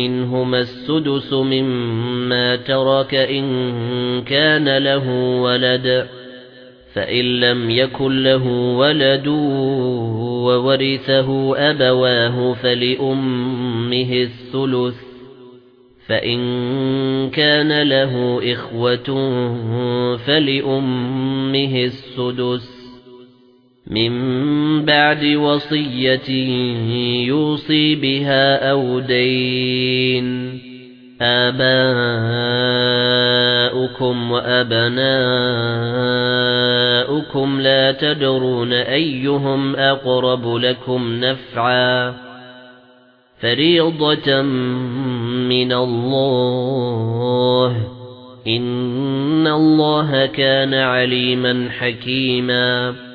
مِنْهُمَا السُّدُسُ مِمَّا تَرَكَ إِن كَانَ لَهُ وَلَدٌ فَإِن لَّمْ يَكُن لَّهُ وَلَدٌ وَوَرِثَهُ أَبَوَاهُ فَلِأُمِّهِ الثُّلُثُ فَإِن كَانَ لَهُ إِخْوَةٌ فَلِأُمِّهِ السُّدُسُ. مِن بَعْدِ وَصِيَّةٍ يُوصِي بِهَا أَوْ دَيْنٍ آبَاؤُكُمْ وَأَبْنَاؤُكُمْ لَا تَدْرُونَ أَيُّهُمْ أَقْرَبُ لَكُمْ نَفْعًا فَرِيضَةً مِنَ اللَّهِ إِنَّ اللَّهَ كَانَ عَلِيمًا حَكِيمًا